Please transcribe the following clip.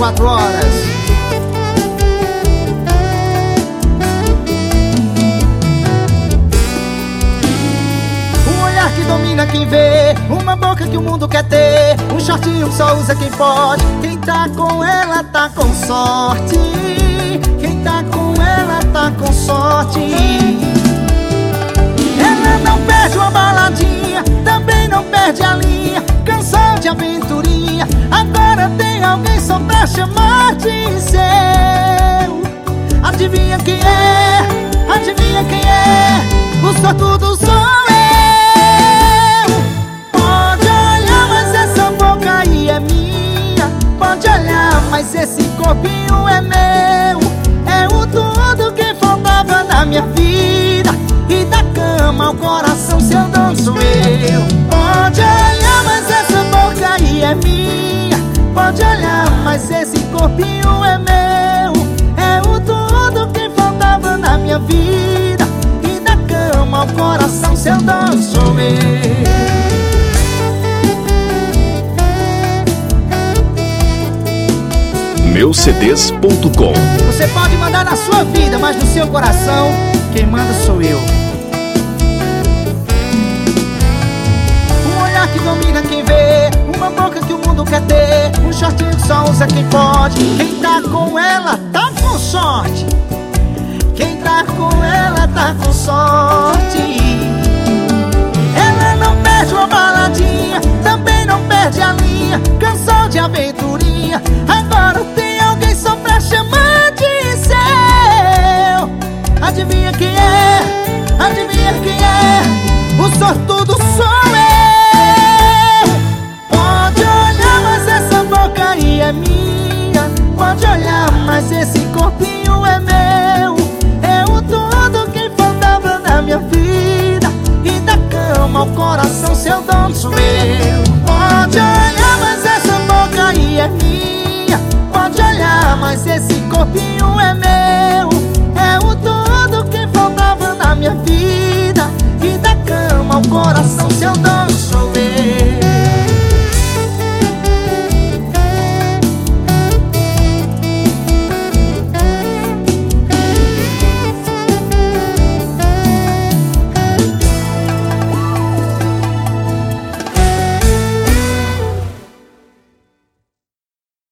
24 horas. Um olhar que domina quem vê, uma boca que o mundo quer ter, um shortinho só usa quem pode. Quem tá com ela tá com sorte. Quem tá com pra chamar de seu. Adivinha quem é? Adivinha quem é? O sortudo sou eu. Pode olhar, mas essa boca aí é minha. Pode olhar, mas esse corpinho é meu. É o tudo que faltava na minha vida. E da cama ao coração, mas esse corpinho é meu. É o tudo que faltava na minha vida. E da cama ao coração, seu dono sou eu. Meucds.com Você pode mandar na sua vida, mas no seu coração, quem manda sou eu. Um olhar que domina quem vê, uma boca que quem pode. Quem tá com ela tá com sorte. Quem tá com ela tá com sorte. Ela não perde uma baladinha, também não perde a linha. Cansou de aventurinha, agora tem alguém só pra chamar de seu. Adivinha quem esse corpinho é meu. É o tudo que faltava na minha vida. E da cama ao coração, seu dono sou eu. Pode olhar, mas essa boca aí é minha. Pode olhar, mas esse corpinho é meu. É o tudo que faltava na minha vida. E da cama ao coração, seu dono